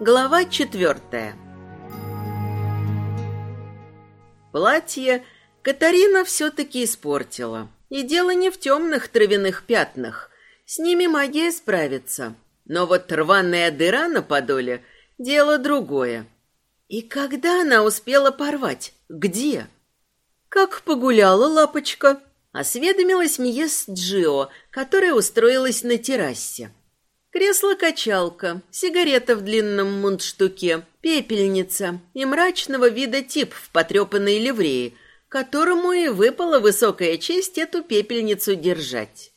Глава четвертая Платье Катарина все-таки испортила. И дело не в темных травяных пятнах. С ними магия справится. Но вот рваная дыра на подоле – дело другое. И когда она успела порвать? Где? Как погуляла лапочка? Осведомилась Миес Джио, которая устроилась на террасе. Кресло-качалка, сигарета в длинном мундштуке, пепельница и мрачного вида тип в потрепанной ливреи, которому и выпала высокая честь эту пепельницу держать.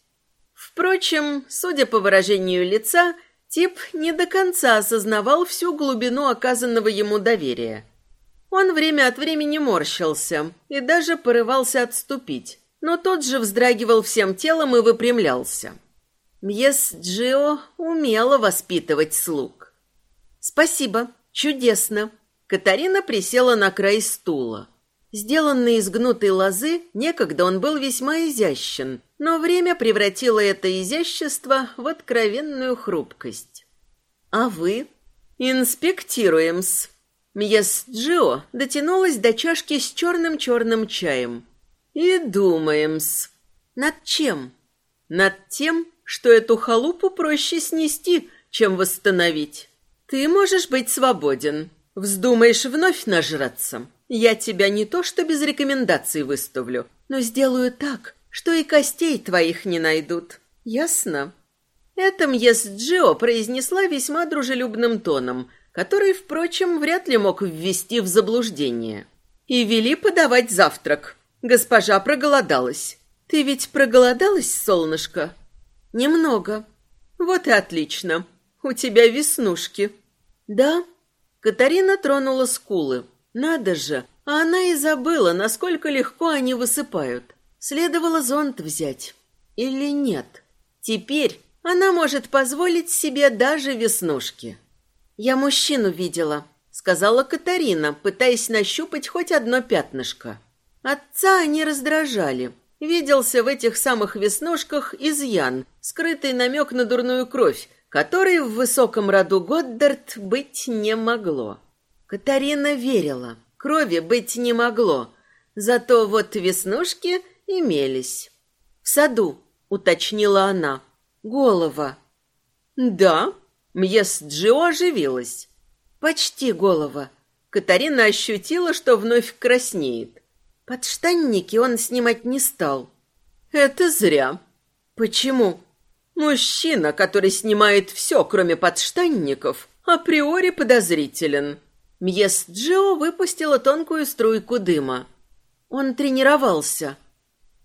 Впрочем, судя по выражению лица, тип не до конца осознавал всю глубину оказанного ему доверия. Он время от времени морщился и даже порывался отступить, но тот же вздрагивал всем телом и выпрямлялся. Мьес Джио умела воспитывать слуг. «Спасибо, чудесно!» Катарина присела на край стула. Сделанный из гнутой лозы, некогда он был весьма изящен, но время превратило это изящество в откровенную хрупкость. «А вы?» «Инспектируем-с». Мьес Джио дотянулась до чашки с черным-черным чаем. «И думаем-с». «Над чем?» «Над тем, что эту халупу проще снести, чем восстановить. Ты можешь быть свободен. Вздумаешь вновь нажраться. Я тебя не то что без рекомендаций выставлю, но сделаю так, что и костей твоих не найдут. Ясно? Это Мьес Джио произнесла весьма дружелюбным тоном, который, впрочем, вряд ли мог ввести в заблуждение. И вели подавать завтрак. Госпожа проголодалась. Ты ведь проголодалась, солнышко? Немного. Вот и отлично. У тебя веснушки. Да? Катарина тронула скулы. Надо же, а она и забыла, насколько легко они высыпают. Следовало зонт взять. Или нет? Теперь она может позволить себе даже веснушки. Я мужчину видела, сказала Катарина, пытаясь нащупать хоть одно пятнышко. Отца они раздражали. Виделся в этих самых веснушках изъян, скрытый намек на дурную кровь, который в высоком роду Годдард быть не могло. Катарина верила, крови быть не могло, зато вот веснушки имелись. В саду, уточнила она, голова. Да, Мьес Джио оживилась. Почти голова. Катарина ощутила, что вновь краснеет. Подштанники он снимать не стал. Это зря. Почему? Мужчина, который снимает все, кроме подштанников, априори подозрителен. Мьес Джио выпустила тонкую струйку дыма. Он тренировался.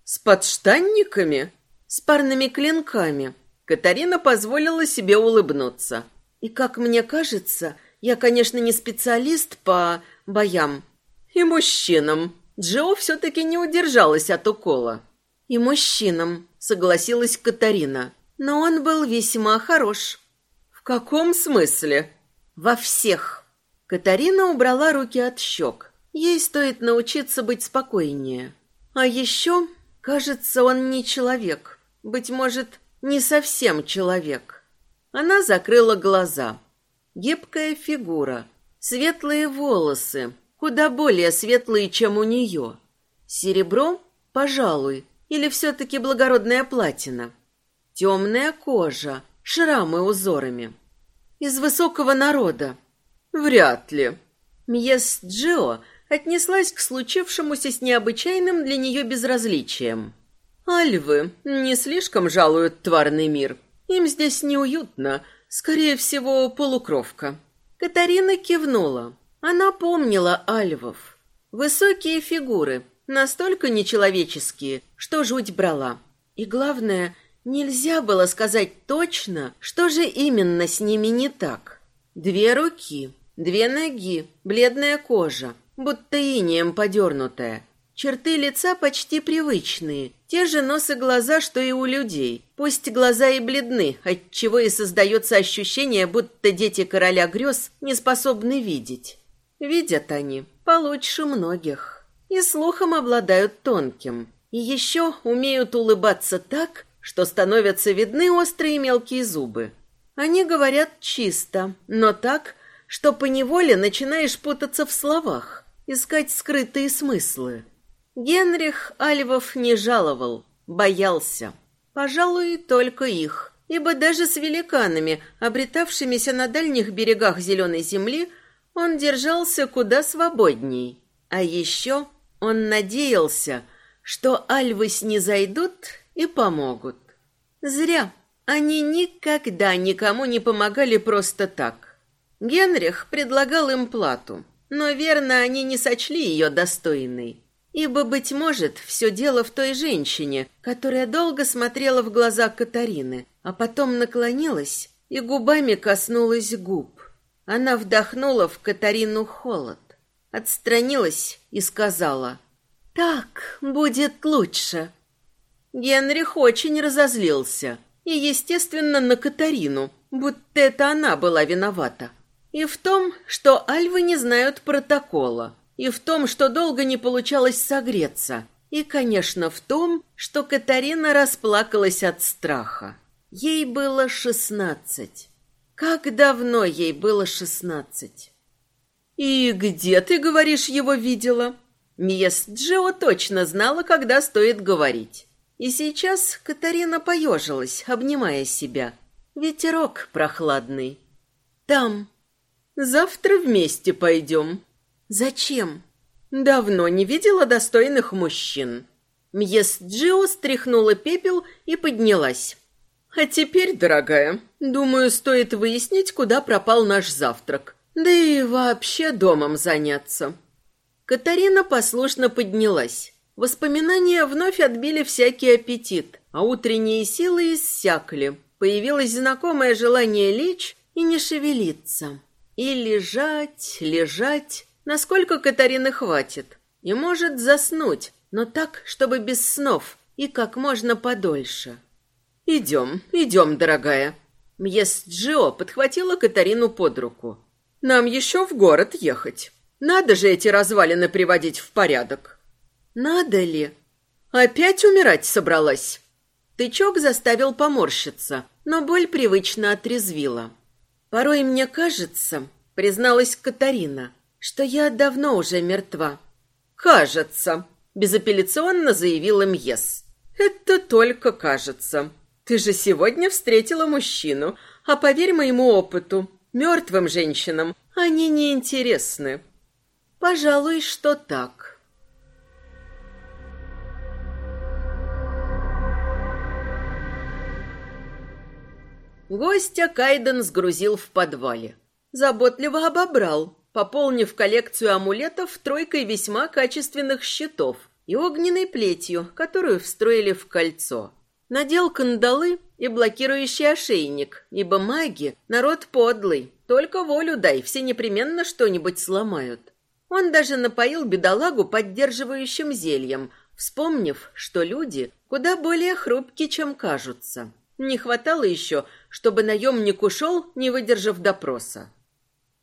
С подштанниками? С парными клинками. Катарина позволила себе улыбнуться. И, как мне кажется, я, конечно, не специалист по боям. И мужчинам. Джо все-таки не удержалась от укола. «И мужчинам», — согласилась Катарина. «Но он был весьма хорош». «В каком смысле?» «Во всех». Катарина убрала руки от щек. Ей стоит научиться быть спокойнее. А еще, кажется, он не человек. Быть может, не совсем человек. Она закрыла глаза. Гибкая фигура, светлые волосы, куда более светлые, чем у нее. Серебро, пожалуй, или все-таки благородная платина. Темная кожа, шрамы узорами. Из высокого народа. Вряд ли. Мьес Джио отнеслась к случившемуся с необычайным для нее безразличием. Альвы не слишком жалуют тварный мир. Им здесь неуютно, скорее всего, полукровка. Катарина кивнула. Она помнила альвов. Высокие фигуры, настолько нечеловеческие, что жуть брала. И главное, нельзя было сказать точно, что же именно с ними не так. Две руки, две ноги, бледная кожа, будто инеем подернутая. Черты лица почти привычные, те же нос и глаза, что и у людей. Пусть глаза и бледны, отчего и создается ощущение, будто дети короля грез не способны видеть. Видят они получше многих. И слухом обладают тонким. И еще умеют улыбаться так, что становятся видны острые мелкие зубы. Они говорят чисто, но так, что поневоле начинаешь путаться в словах, искать скрытые смыслы. Генрих Альвов не жаловал, боялся. Пожалуй, только их, ибо даже с великанами, обретавшимися на дальних берегах зеленой земли, он держался куда свободней. А еще он надеялся, что альвы снизойдут и помогут. Зря. Они никогда никому не помогали просто так. Генрих предлагал им плату, но верно они не сочли ее достойной. Ибо, быть может, все дело в той женщине, которая долго смотрела в глаза Катарины, а потом наклонилась и губами коснулась губ. Она вдохнула в Катарину холод, отстранилась и сказала «Так будет лучше». Генрих очень разозлился и, естественно, на Катарину, будто это она была виновата. И в том, что альвы не знают протокола, и в том, что долго не получалось согреться, и, конечно, в том, что Катарина расплакалась от страха. Ей было шестнадцать. Как давно ей было шестнадцать? «И где, ты говоришь, его видела?» Миес Джио точно знала, когда стоит говорить. И сейчас Катарина поежилась, обнимая себя. Ветерок прохладный. Там. Завтра вместе пойдем. Зачем? Давно не видела достойных мужчин. Мьес Джио стряхнула пепел и поднялась. А теперь, дорогая, думаю, стоит выяснить, куда пропал наш завтрак. Да и вообще домом заняться. Катарина послушно поднялась. Воспоминания вновь отбили всякий аппетит, а утренние силы иссякли. Появилось знакомое желание лечь и не шевелиться. И лежать, лежать, насколько Катарины хватит. И может заснуть, но так, чтобы без снов и как можно подольше. «Идем, идем, дорогая». Мьес Джио подхватила Катарину под руку. «Нам еще в город ехать. Надо же эти развалины приводить в порядок». Надо ли? Опять умирать собралась? Тычок заставил поморщиться, но боль привычно отрезвила. Порой мне кажется, призналась Катарина, что я давно уже мертва. Кажется, безапелляционно заявила Мьес. Это только кажется. Ты же сегодня встретила мужчину, а поверь моему опыту, мертвым женщинам они не интересны. Пожалуй, что так. Гостя Кайден сгрузил в подвале. Заботливо обобрал, пополнив коллекцию амулетов тройкой весьма качественных щитов и огненной плетью, которую встроили в кольцо. Надел кандалы и блокирующий ошейник, ибо маги — народ подлый, только волю дай, все непременно что-нибудь сломают. Он даже напоил бедолагу поддерживающим зельем, вспомнив, что люди куда более хрупки, чем кажутся. Не хватало еще, чтобы наемник ушел, не выдержав допроса.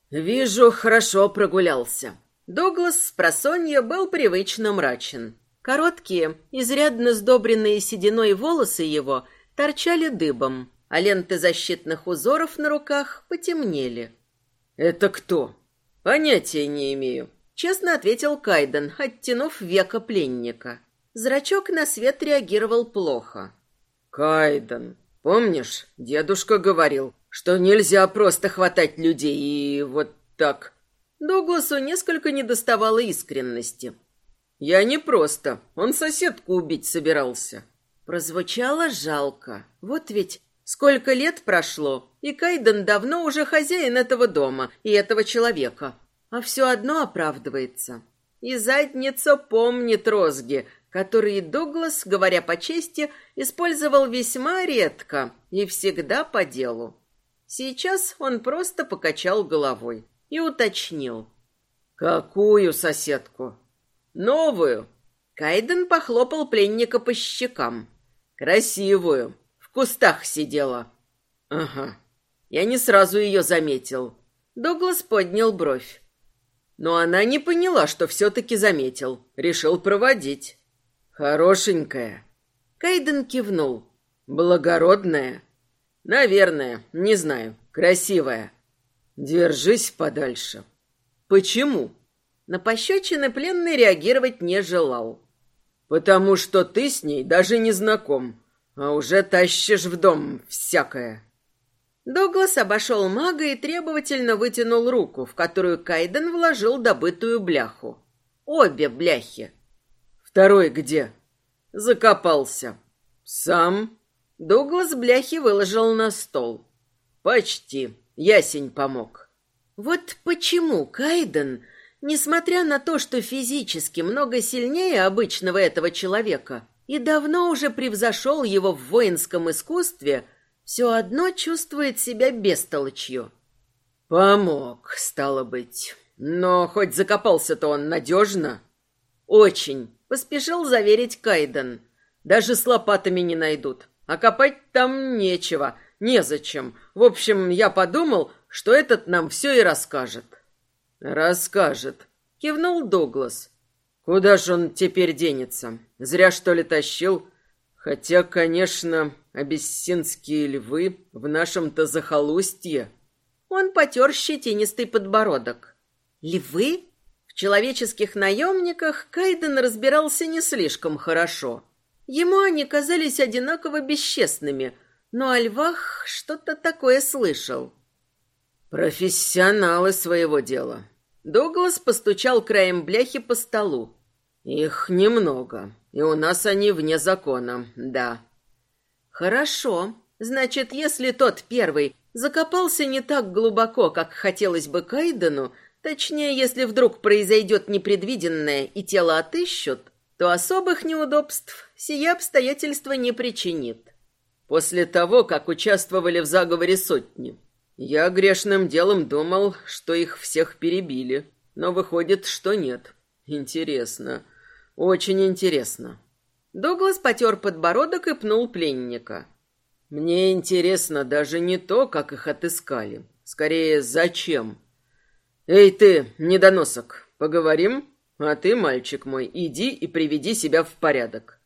«Вижу, хорошо прогулялся». Дуглас с просонья был привычно мрачен. Короткие, изрядно сдобренные сединой волосы его торчали дыбом, а ленты защитных узоров на руках потемнели. «Это кто?» «Понятия не имею», — честно ответил Кайден, оттянув века пленника. Зрачок на свет реагировал плохо. «Кайден, Помнишь, дедушка говорил, что нельзя просто хватать людей и вот так. Дугласу несколько недоставало искренности. Я не просто, он соседку убить собирался. Прозвучало жалко. Вот ведь сколько лет прошло, и Кайден давно уже хозяин этого дома и этого человека. А все одно оправдывается. И задница помнит розги, которые Дуглас, говоря по чести, использовал весьма редко и всегда по делу. Сейчас он просто покачал головой и уточнил. «Какую соседку?» «Новую». Кайден похлопал пленника по щекам. «Красивую. В кустах сидела». «Ага. Я не сразу ее заметил». Дуглас поднял бровь. Но она не поняла, что все-таки заметил. Решил проводить. Хорошенькая. Кайден кивнул. Благородная? Наверное, не знаю. Красивая. Держись подальше. Почему? На пощечины пленный реагировать не желал. Потому что ты с ней даже не знаком, а уже тащишь в дом всякое. Доглас обошел мага и требовательно вытянул руку, в которую Кайден вложил добытую бляху. Обе бляхи. Второй где? Закопался. Сам? Дуглас бляхи выложил на стол. Почти. Ясень помог. Вот почему Кайден, несмотря на то, что физически много сильнее обычного этого человека и давно уже превзошел его в воинском искусстве, все одно чувствует себя бестолочью. Помог, стало быть. Но хоть закопался-то он надежно. Очень, поспешил заверить Кайден. Даже с лопатами не найдут. А копать там нечего, незачем. В общем, я подумал, что этот нам все и расскажет. Расскажет, кивнул Дуглас. Куда же он теперь денется? Зря, что ли, тащил? Хотя, конечно, абиссинские львы в нашем-то захолустье. Он потер щетинистый подбородок. Львы? В человеческих наемниках Кайден разбирался не слишком хорошо. Ему они казались одинаково бесчестными, но о львах что-то такое слышал. Профессионалы своего дела. Дуглас постучал краем бляхи по столу. Их немного, и у нас они вне закона, да. Хорошо. Значит, если тот первый закопался не так глубоко, как хотелось бы Кайдену, точнее, если вдруг произойдет непредвиденное и тело отыщут, то особых неудобств сие обстоятельство не причинит. После того, как участвовали в заговоре сотни, я грешным делом думал, что их всех перебили, но выходит, что нет. Интересно. Очень интересно. Дуглас потер подбородок и пнул пленника. Мне интересно даже не то, как их отыскали. Скорее, зачем? Эй ты, недоносок, поговорим? А ты, мальчик мой, иди и приведи себя в порядок.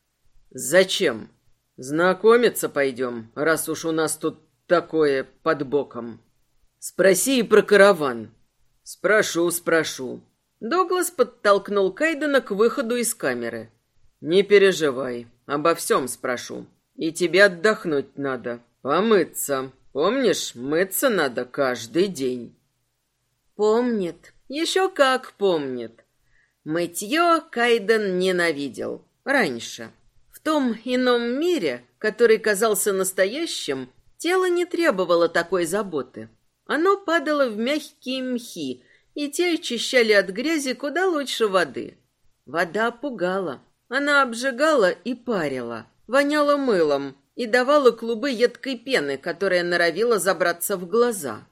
Зачем? Знакомиться пойдем, раз уж у нас тут такое под боком. Спроси и про караван. Спрошу, спрошу. Доглас подтолкнул Кайдена к выходу из камеры. Не переживай, обо всем спрошу. И тебе отдохнуть надо, помыться. Помнишь, мыться надо каждый день. Помнит, еще как помнит. Мытье Кайден ненавидел. Раньше. В том ином мире, который казался настоящим, тело не требовало такой заботы. Оно падало в мягкие мхи, и те очищали от грязи куда лучше воды. Вода пугала. Она обжигала и парила, воняла мылом и давала клубы едкой пены, которая норовила забраться в глаза.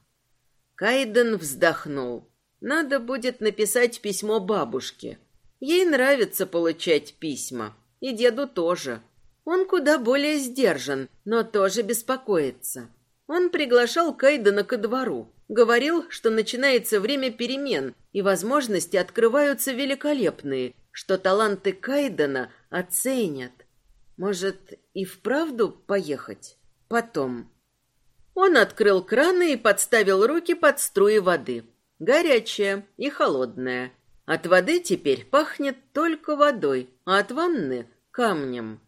Кайден вздохнул. Надо будет написать письмо бабушке. Ей нравится получать письма, и деду тоже. Он куда более сдержан, но тоже беспокоится. Он приглашал Кайдена ко двору, говорил, что начинается время перемен, и возможности открываются великолепные, что таланты Кайдена оценят. Может, и вправду поехать? Потом. Он открыл краны и подставил руки под струи воды. Горячая и холодная. От воды теперь пахнет только водой, а от ванны — камнем.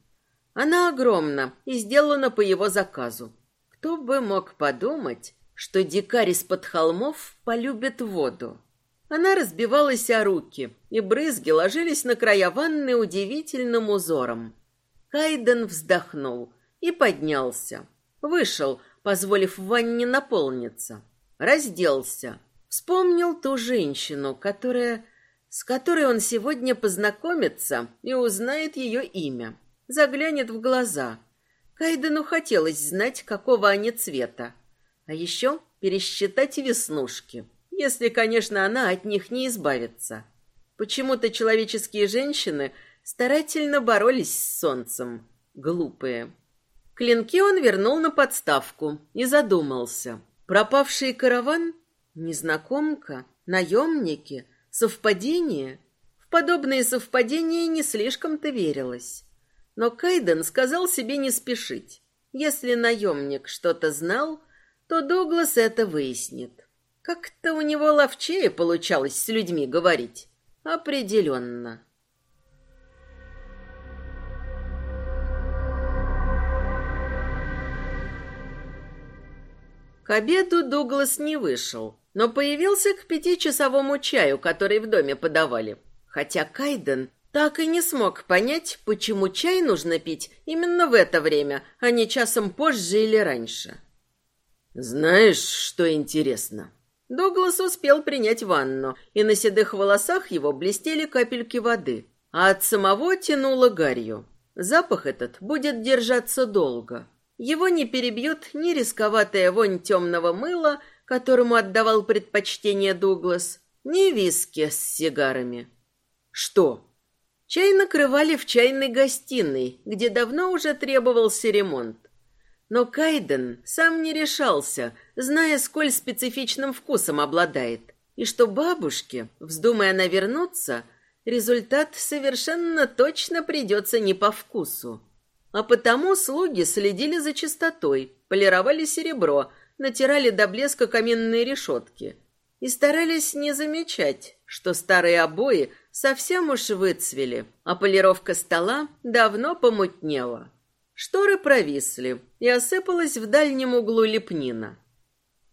Она огромна и сделана по его заказу. Кто бы мог подумать, что дикарь из-под холмов полюбит воду. Она разбивалась о руки, и брызги ложились на края ванны удивительным узором. Кайден вздохнул и поднялся. Вышел, позволив ванне наполниться. Разделся. Вспомнил ту женщину, которая... с которой он сегодня познакомится и узнает ее имя. Заглянет в глаза. Кайдену хотелось знать, какого они цвета. А еще пересчитать веснушки если, конечно, она от них не избавится. Почему-то человеческие женщины старательно боролись с солнцем. Глупые. Клинки он вернул на подставку и задумался. Пропавший караван? Незнакомка? Наемники? Совпадение? В подобные совпадения не слишком-то верилось. Но Кайден сказал себе не спешить. Если наемник что-то знал, то Дуглас это выяснит. Как-то у него ловчее получалось с людьми говорить. Определенно. К обеду Дуглас не вышел, но появился к пятичасовому чаю, который в доме подавали. Хотя Кайден так и не смог понять, почему чай нужно пить именно в это время, а не часом позже или раньше. «Знаешь, что интересно?» Дуглас успел принять ванну, и на седых волосах его блестели капельки воды, а от самого тянуло гарью. Запах этот будет держаться долго. Его не перебьют ни рисковатая вонь темного мыла, которому отдавал предпочтение Дуглас, ни виски с сигарами. Что? Чай накрывали в чайной гостиной, где давно уже требовался ремонт. Но Кайден сам не решался, зная, сколь специфичным вкусом обладает, и что бабушке, вздумая она вернуться, результат совершенно точно придется не по вкусу. А потому слуги следили за чистотой, полировали серебро, натирали до блеска каменные решетки и старались не замечать, что старые обои совсем уж выцвели, а полировка стола давно помутнела. Шторы провисли, и осыпалась в дальнем углу лепнина.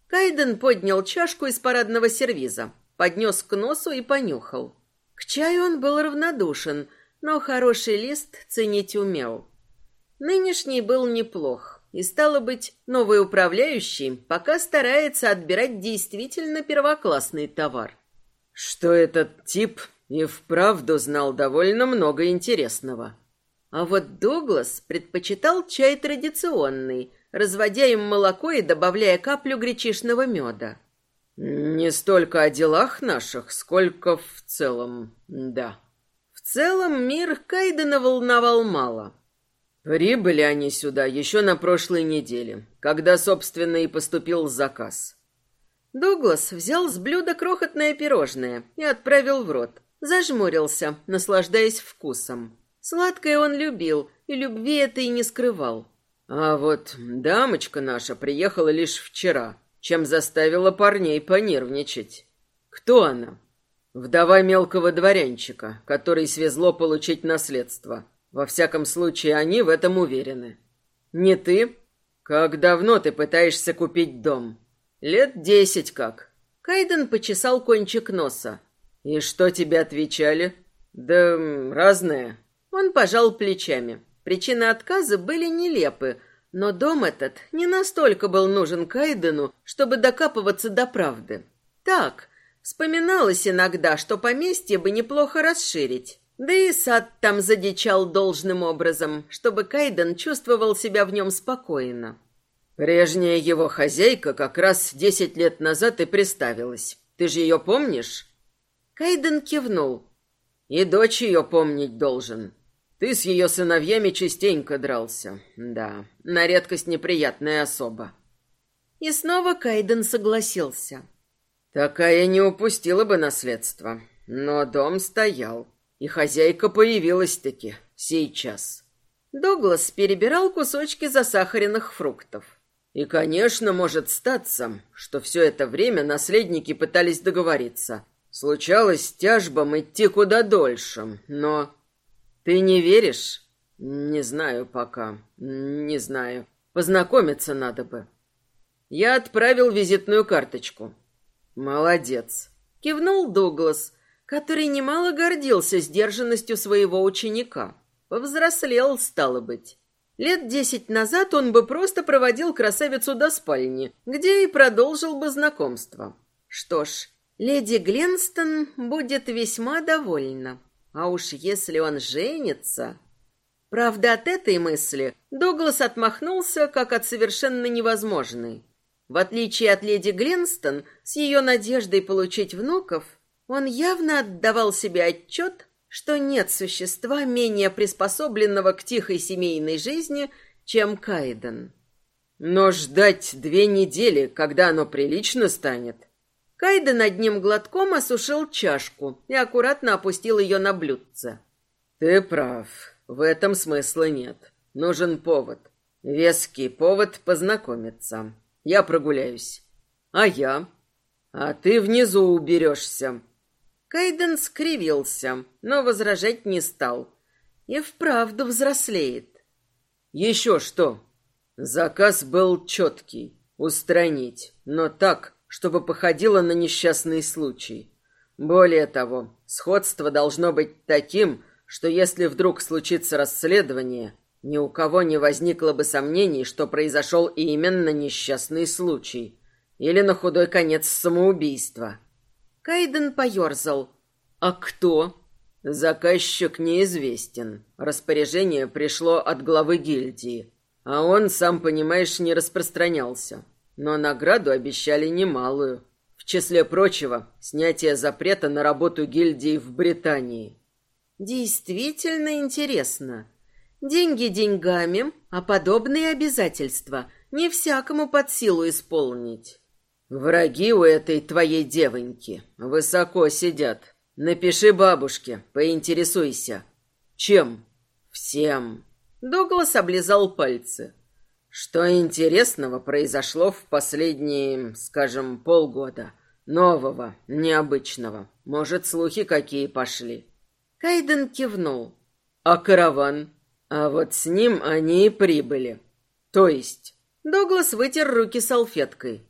Кайден поднял чашку из парадного сервиза, поднес к носу и понюхал. К чаю он был равнодушен, но хороший лист ценить умел. Нынешний был неплох, и, стало быть, новый управляющий пока старается отбирать действительно первоклассный товар. Что этот тип и вправду знал довольно много интересного. А вот Дуглас предпочитал чай традиционный, разводя им молоко и добавляя каплю гречишного меда. Не столько о делах наших, сколько в целом, да. В целом мир Кайдена волновал мало. Прибыли они сюда еще на прошлой неделе, когда, собственно, и поступил заказ. Дуглас взял с блюда крохотное пирожное и отправил в рот. Зажмурился, наслаждаясь вкусом. Сладкое он любил, и любви это и не скрывал. А вот дамочка наша приехала лишь вчера, чем заставила парней понервничать. Кто она? Вдова мелкого дворянчика, который свезло получить наследство. Во всяком случае, они в этом уверены. Не ты? Как давно ты пытаешься купить дом? Лет десять как. Кайден почесал кончик носа. И что тебе отвечали? Да разное. Он пожал плечами. Причины отказа были нелепы, но дом этот не настолько был нужен Кайдену, чтобы докапываться до правды. Так, вспоминалось иногда, что поместье бы неплохо расширить. Да и сад там задичал должным образом, чтобы Кайден чувствовал себя в нем спокойно. Прежняя его хозяйка как раз десять лет назад и приставилась. Ты же ее помнишь? Кайден кивнул. И дочь ее помнить должен. Ты с ее сыновьями частенько дрался. Да, на редкость неприятная особа. И снова Кайден согласился. Такая не упустила бы наследство. Но дом стоял. И хозяйка появилась-таки сейчас. Доглас перебирал кусочки засахаренных фруктов. И, конечно, может статься, что все это время наследники пытались договориться. Случалось тяжбам идти куда дольше, но... Ты не веришь? Не знаю пока. Не знаю. Познакомиться надо бы. Я отправил визитную карточку. Молодец. Кивнул Дуглас, который немало гордился сдержанностью своего ученика. Повзрослел, стало быть. Лет десять назад он бы просто проводил красавицу до спальни, где и продолжил бы знакомство. Что ж, леди Гленстон будет весьма довольна. А уж если он женится... Правда, от этой мысли Дуглас отмахнулся, как от совершенно невозможной. В отличие от леди Гленстон, с ее надеждой получить внуков, он явно отдавал себе отчет, что нет существа менее приспособленного к тихой семейной жизни, чем Кайден. Но ждать две недели, когда оно прилично станет. Кайден одним глотком осушил чашку и аккуратно опустил ее на блюдце. Ты прав, в этом смысла нет. Нужен повод. Веский повод познакомиться. Я прогуляюсь. А я? а ты внизу уберешься. Кайден скривился, но возражать не стал. И вправду взрослеет. Еще что? Заказ был четкий. Устранить, но так, чтобы походило на несчастный случай. Более того, сходство должно быть таким, что если вдруг случится расследование, ни у кого не возникло бы сомнений, что произошел именно несчастный случай. Или на худой конец самоубийство. Кайден поерзал. «А кто?» «Заказчик неизвестен. Распоряжение пришло от главы гильдии. А он, сам понимаешь, не распространялся. Но награду обещали немалую. В числе прочего, снятие запрета на работу гильдии в Британии. Действительно интересно. Деньги деньгами, а подобные обязательства не всякому под силу исполнить. Враги у этой твоей девоньки высоко сидят. Напиши бабушке, поинтересуйся. Чем? Всем. Доглас облизал пальцы. Что интересного произошло в последние, скажем, полгода? Нового, необычного. Может, слухи какие пошли? Кайден кивнул. А караван? А вот с ним они и прибыли. То есть... Доглас вытер руки салфеткой.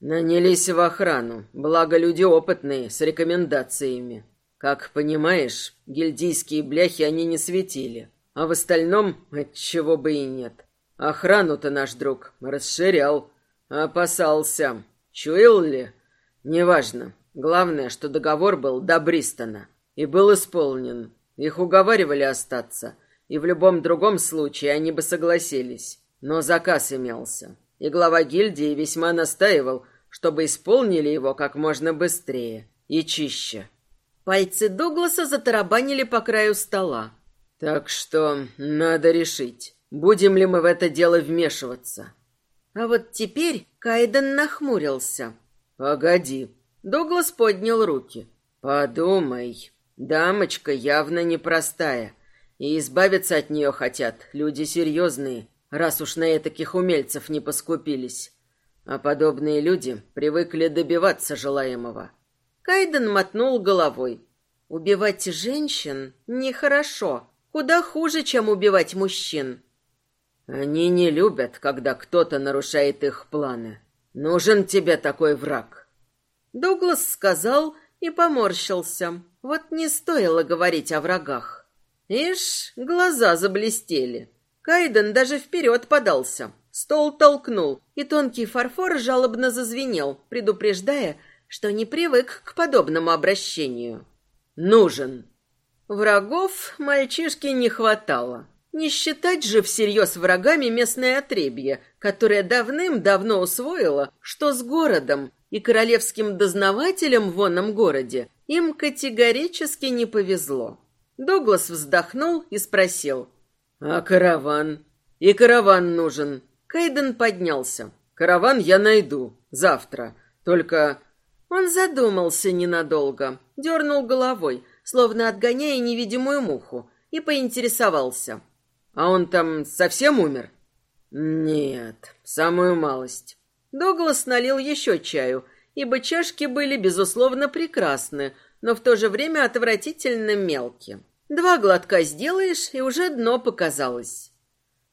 Нанялись в охрану, благо люди опытные, с рекомендациями. Как понимаешь, гильдийские бляхи они не светили. А в остальном, отчего бы и нет. Охрану-то наш друг расширял. Опасался. Чуял ли? Неважно. Главное, что договор был до Бристона. И был исполнен. Их уговаривали остаться. И в любом другом случае они бы согласились. Но заказ имелся. И глава гильдии весьма настаивал, чтобы исполнили его как можно быстрее и чище. Пальцы Дугласа затарабанили по краю стола. Так что надо решить. Будем ли мы в это дело вмешиваться? А вот теперь Кайден нахмурился. Погоди. Дуглас поднял руки. Подумай. Дамочка явно непростая. И избавиться от нее хотят люди серьезные, раз уж на таких умельцев не поскупились. А подобные люди привыкли добиваться желаемого. Кайден мотнул головой. Убивать женщин нехорошо. Куда хуже, чем убивать мужчин. Они не любят, когда кто-то нарушает их планы. Нужен тебе такой враг. Дуглас сказал и поморщился. Вот не стоило говорить о врагах. Ишь, глаза заблестели. Кайден даже вперед подался. Стол толкнул, и тонкий фарфор жалобно зазвенел, предупреждая, что не привык к подобному обращению. «Нужен». Врагов мальчишке не хватало. Не считать же всерьез врагами местное отребье, которое давным-давно усвоило, что с городом и королевским дознавателем в онном городе им категорически не повезло. Доглас вздохнул и спросил. «А караван?» «И караван нужен». Кайден поднялся. «Караван я найду. Завтра. Только...» Он задумался ненадолго, дернул головой, словно отгоняя невидимую муху, и поинтересовался. А он там совсем умер? Нет, самую малость. Доглас налил еще чаю, ибо чашки были, безусловно, прекрасны, но в то же время отвратительно мелкие. Два глотка сделаешь, и уже дно показалось.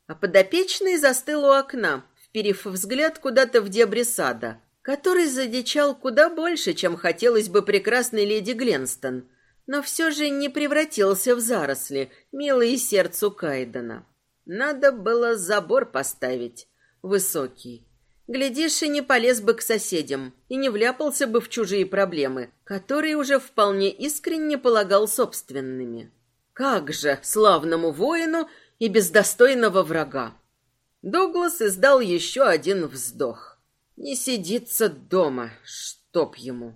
А подопечный застыл у окна, вперив взгляд куда-то в дебри сада, который задичал куда больше, чем хотелось бы прекрасной леди Гленстон — но все же не превратился в заросли, милые сердцу Кайдена. Надо было забор поставить, высокий. Глядишь, и не полез бы к соседям, и не вляпался бы в чужие проблемы, которые уже вполне искренне полагал собственными. Как же славному воину и бездостойного врага! Дуглас издал еще один вздох. Не сидится дома, чтоб ему.